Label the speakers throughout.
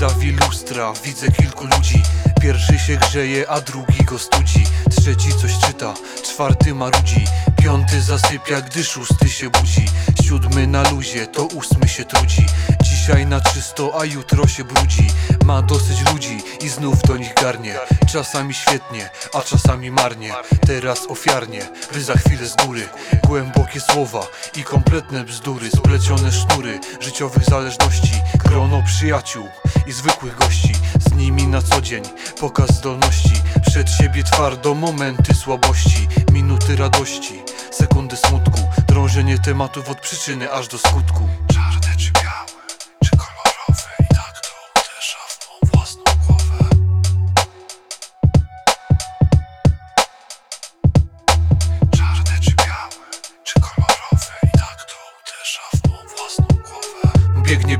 Speaker 1: para, widzę kilku ludzi. Pierwszy się grzeje, a drugi go studzi. Trzeci coś czyta, czwarty marudzi Piąty zasypia, gdy szósty się budzi. Siódmy na luzie, to ósmy się trudzi. Dzisiaj na czysto, a jutro się brudzi. Ma dosyć ludzi i znów do nich garnie. Czasami świetnie, a czasami marnie. Teraz ofiarnie, by za chwilę z góry. Głębokie słowa i kompletne bzdury. Splecione sznury życiowych zależności. Grono przyjaciół i zwykłych gości. Z nimi na co dzień pokaz zdolności. Przed siebie twardo momenty słabości. Minuty radości, sekundy smutku. Drążenie tematów od przyczyny aż do skutku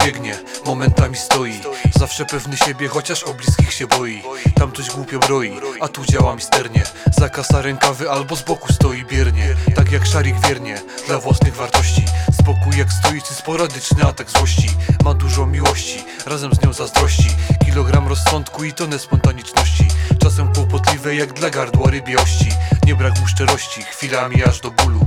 Speaker 1: Biegnie, momentami stoi. Zawsze pewny siebie, chociaż o bliskich się boi. Tam coś głupio broi, a tu działa misternie. Zakasa rękawy albo z boku stoi biernie. Tak jak szarik wiernie, dla własnych wartości. Spokój jak stoicy, sporadyczny atak złości. Ma dużo miłości, razem z nią zazdrości. Kilogram rozsądku i tonę spontaniczności Czasem kłopotliwe jak dla gardła rybiości. Nie brak mu szczerości, chwilami aż do bólu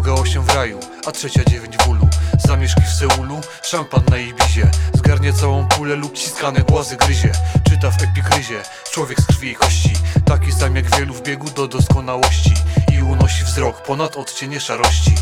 Speaker 1: Druga osiem w raju, a trzecia dziewięć w ulu. Zamieszki w Seulu, szampan na Ibizie. Zgarnie całą pulę lub ciskane głazy gryzie. Czyta w epikryzie, człowiek z krwi i kości. Taki sam jak wielu w biegu do doskonałości. I unosi wzrok ponad odcienie szarości